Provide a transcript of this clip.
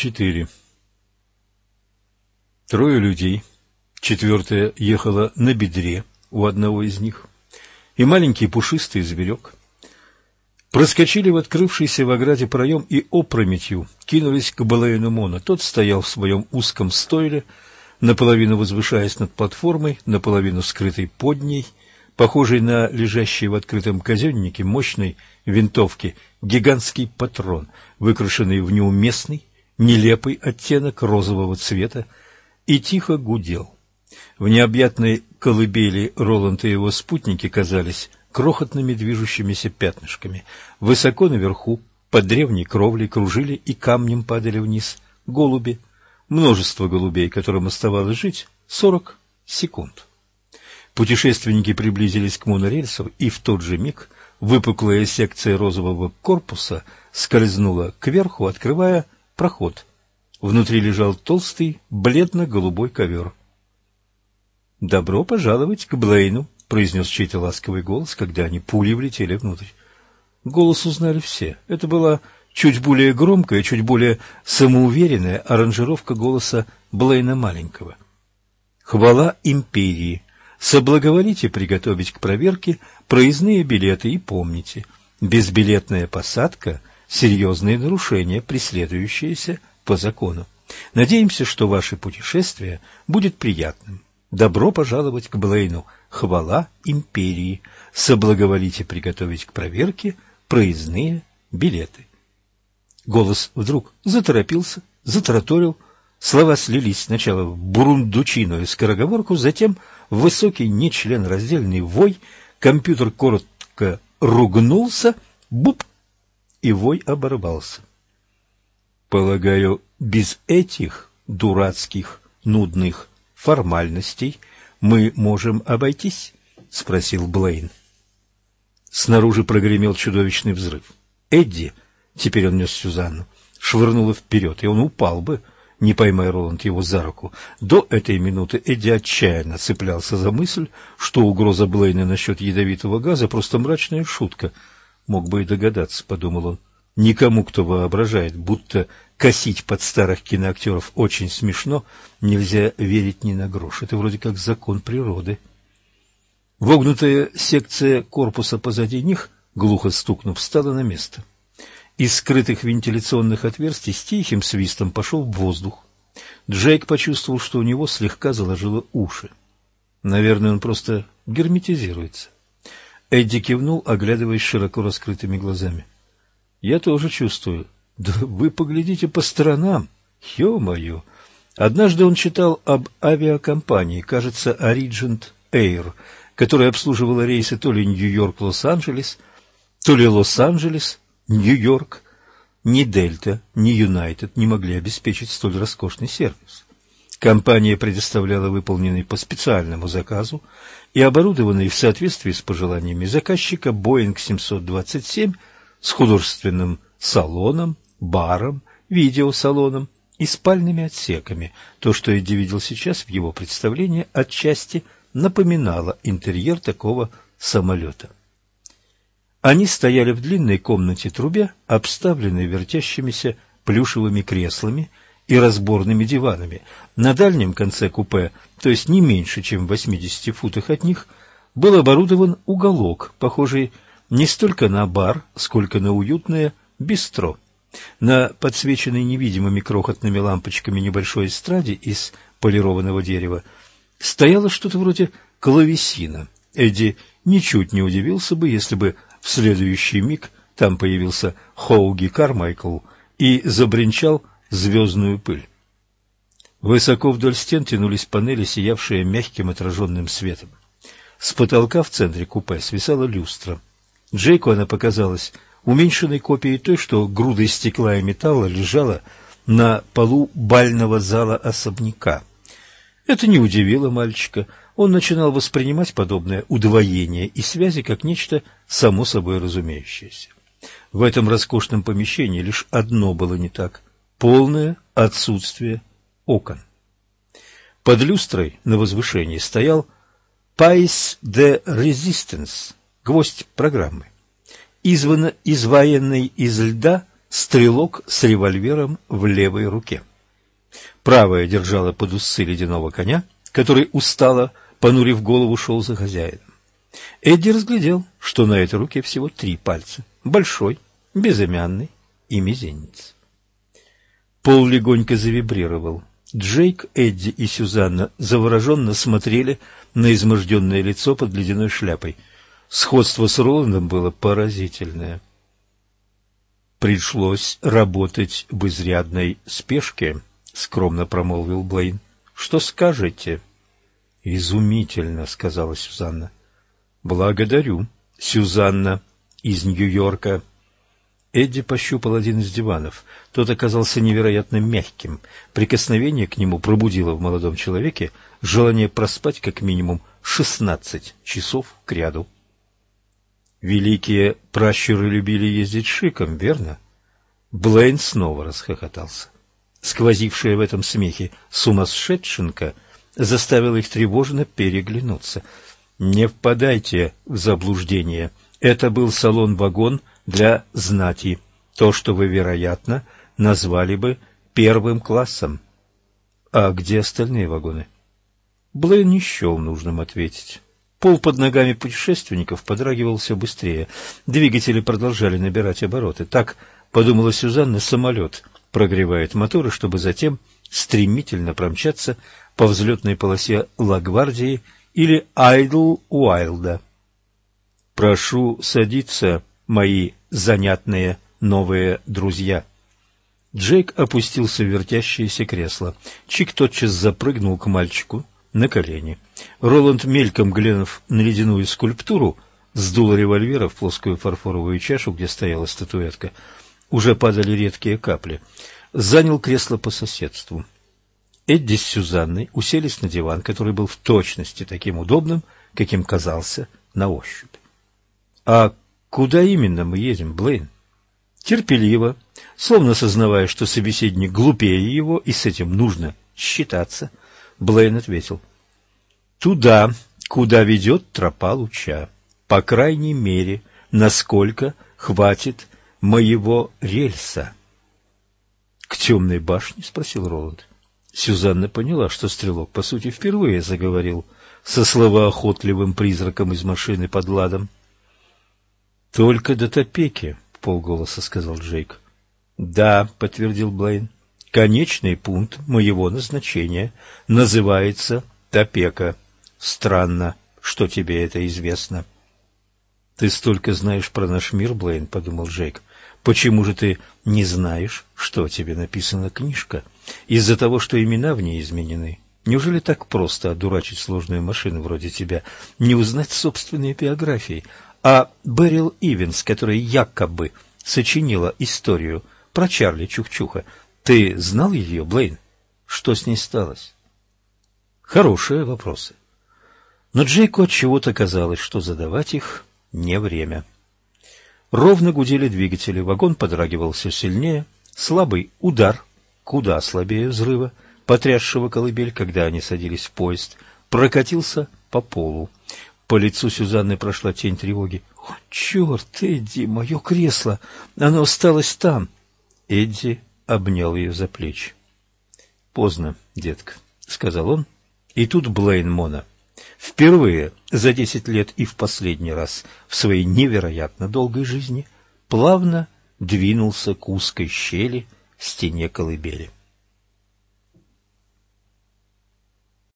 4. Трое людей, четвертая ехала на бедре у одного из них, и маленький пушистый зверек проскочили в открывшийся в ограде проем и опрометью кинулись к Балейну Мона. Тот стоял в своем узком стойле, наполовину возвышаясь над платформой, наполовину скрытой под ней, похожей на лежащий в открытом казеннике мощной винтовки гигантский патрон, выкрашенный в неуместный, нелепый оттенок розового цвета, и тихо гудел. В необъятной колыбели Роланд и его спутники казались крохотными движущимися пятнышками. Высоко наверху, под древней кровлей, кружили и камнем падали вниз голуби. Множество голубей, которым оставалось жить сорок секунд. Путешественники приблизились к монорельсу, и в тот же миг выпуклая секция розового корпуса скользнула кверху, открывая проход. Внутри лежал толстый, бледно-голубой ковер. «Добро пожаловать к Блейну», — произнес чей-то ласковый голос, когда они пулей влетели внутрь. Голос узнали все. Это была чуть более громкая, чуть более самоуверенная аранжировка голоса Блейна Маленького. «Хвала империи! Соблаговолите приготовить к проверке проездные билеты и помните, безбилетная посадка — серьезные нарушения, преследующиеся по закону. Надеемся, что ваше путешествие будет приятным. Добро пожаловать к Блейну. Хвала империи. Соблаговолите приготовить к проверке проездные билеты. Голос вдруг заторопился, затараторил. Слова слились сначала в бурундучиную скороговорку, затем в высокий нечленораздельный вой. Компьютер коротко ругнулся, буп, и вой оборвался. Полагаю, без этих дурацких, нудных формальностей мы можем обойтись? — спросил Блейн. Снаружи прогремел чудовищный взрыв. Эдди, теперь он нес Сюзанну, швырнула вперед, и он упал бы, не поймая Роланд его за руку. До этой минуты Эдди отчаянно цеплялся за мысль, что угроза Блейна насчет ядовитого газа просто мрачная шутка. Мог бы и догадаться, — подумал он. Никому, кто воображает, будто косить под старых киноактеров очень смешно, нельзя верить ни на грош. Это вроде как закон природы. Вогнутая секция корпуса позади них, глухо стукнув, встала на место. Из скрытых вентиляционных отверстий с тихим свистом пошел воздух. Джейк почувствовал, что у него слегка заложило уши. Наверное, он просто герметизируется. Эдди кивнул, оглядываясь широко раскрытыми глазами. Я тоже чувствую. Да вы поглядите по сторонам. Ё-моё! Однажды он читал об авиакомпании, кажется, Origent Air, которая обслуживала рейсы то ли Нью-Йорк-Лос-Анджелес, то ли Лос-Анджелес-Нью-Йорк. Ни Дельта, ни Юнайтед не могли обеспечить столь роскошный сервис. Компания предоставляла выполненный по специальному заказу и оборудованный в соответствии с пожеланиями заказчика Boeing 727 с художественным салоном, баром, видеосалоном и спальными отсеками. То, что Эдди видел сейчас в его представлении, отчасти напоминало интерьер такого самолета. Они стояли в длинной комнате-трубе, обставленной вертящимися плюшевыми креслами и разборными диванами. На дальнем конце купе, то есть не меньше, чем в 80 футах от них, был оборудован уголок, похожий не столько на бар, сколько на уютное бистро. На подсвеченной невидимыми крохотными лампочками небольшой эстраде из полированного дерева стояло что-то вроде клавесина. Эдди ничуть не удивился бы, если бы в следующий миг там появился Хоуги Кармайкл и забринчал звездную пыль. Высоко вдоль стен тянулись панели, сиявшие мягким отраженным светом. С потолка в центре купе свисала люстра — Джейку она показалась уменьшенной копией той, что грудой стекла и металла лежала на полу бального зала особняка. Это не удивило мальчика. Он начинал воспринимать подобное удвоение и связи как нечто само собой разумеющееся. В этом роскошном помещении лишь одно было не так — полное отсутствие окон. Под люстрой на возвышении стоял «Пais de Resistance» гвоздь программы. Извано, изваянный из льда стрелок с револьвером в левой руке. Правая держала под усы ледяного коня, который устало, понурив голову, шел за хозяином. Эдди разглядел, что на этой руке всего три пальца — большой, безымянный и мизинец. Пол легонько завибрировал. Джейк, Эдди и Сюзанна завороженно смотрели на изможденное лицо под ледяной шляпой. Сходство с Роландом было поразительное. «Пришлось работать в изрядной спешке», — скромно промолвил Блейн. «Что скажете?» «Изумительно», — сказала Сюзанна. «Благодарю, Сюзанна из Нью-Йорка». Эдди пощупал один из диванов. Тот оказался невероятно мягким. Прикосновение к нему пробудило в молодом человеке желание проспать как минимум шестнадцать часов кряду. Великие пращуры любили ездить шиком, верно? Блейн снова расхохотался. Сквозившая в этом смехе сумасшедшенка заставила их тревожно переглянуться. Не впадайте в заблуждение. Это был салон-вагон для знати, то, что вы, вероятно, назвали бы первым классом. А где остальные вагоны? Блейн не счел нужным ответить. Пол под ногами путешественников подрагивал все быстрее. Двигатели продолжали набирать обороты. Так, подумала Сюзанна, самолет прогревает моторы, чтобы затем стремительно промчаться по взлетной полосе Лагвардии или Айдл Уайлда. «Прошу садиться, мои занятные новые друзья». Джейк опустился в вертящееся кресло. Чик тотчас запрыгнул к мальчику на колени. Роланд, мельком глянув на ледяную скульптуру, сдул револьвера в плоскую фарфоровую чашу, где стояла статуэтка. Уже падали редкие капли. Занял кресло по соседству. Эдди с Сюзанной уселись на диван, который был в точности таким удобным, каким казался на ощупь. «А куда именно мы едем, Блейн?» Терпеливо, словно сознавая, что собеседник глупее его, и с этим нужно считаться, Блейн ответил. «Туда, куда ведет тропа луча, по крайней мере, насколько хватит моего рельса». «К темной башне?» — спросил Роланд. Сюзанна поняла, что стрелок, по сути, впервые заговорил со словоохотливым призраком из машины под ладом. «Только до Топеки», — полголоса сказал Джейк. «Да», — подтвердил Блейн. Конечный пункт моего назначения называется Топека. Странно, что тебе это известно. Ты столько знаешь про наш мир, Блейн, подумал Джейк. Почему же ты не знаешь, что тебе написана книжка? Из-за того, что имена в ней изменены. Неужели так просто одурачить сложную машину вроде тебя, не узнать собственные биографии? А Берил Ивенс, которая якобы сочинила историю про Чарли Чухчуха, ты знал ее, Блейн? Что с ней сталось? Хорошие вопросы. Но Джейку от чего-то казалось, что задавать их не время. Ровно гудели двигатели, вагон подрагивал все сильнее, слабый удар, куда слабее взрыва, потрясшего колыбель, когда они садились в поезд, прокатился по полу. По лицу Сюзанны прошла тень тревоги. «О, черт, Эдди, мое кресло! Оно осталось там!» Эдди обнял ее за плечи. «Поздно, детка», — сказал он, и тут Блейн Мона впервые за десять лет и в последний раз в своей невероятно долгой жизни плавно двинулся к узкой щели в стене колыбели.